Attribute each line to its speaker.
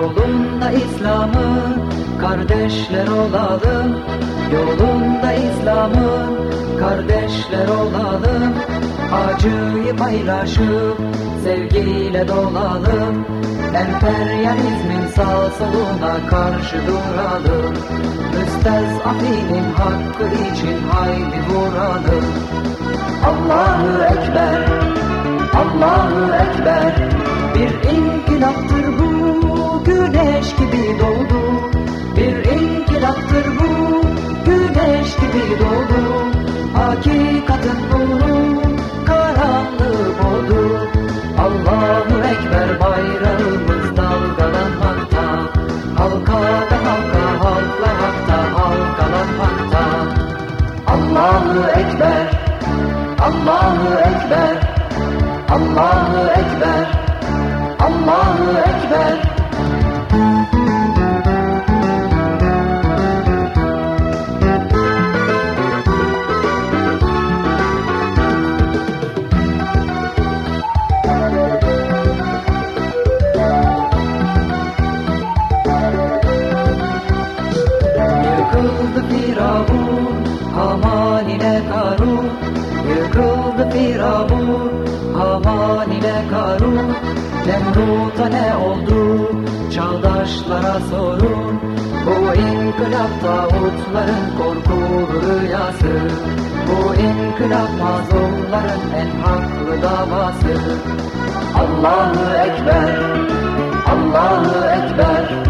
Speaker 1: Yolunda İslam'ın kardeşler olalım Yolunda İslam'ın kardeşler olalım Acıyı paylaşıp sevgiyle dolalım. Emperyalizmin sağ soluna karşı duralım. Müstezafinin hakkı için haydi vuralım. Allahu Ekber, Allahu Ekber. Bir inkılaptır Allahu Ekber Allahu Ekber Allahu Ekber. Yıkıldı Firavun Haman ile Karun ile Karun Nemrut'a ne oldu? Çağdaşlara sorun Bu inkılap tağutların korkulu rüyası. Bu inkılap mazlumların en haklı davası. Allahu Ekber Allahu Ekber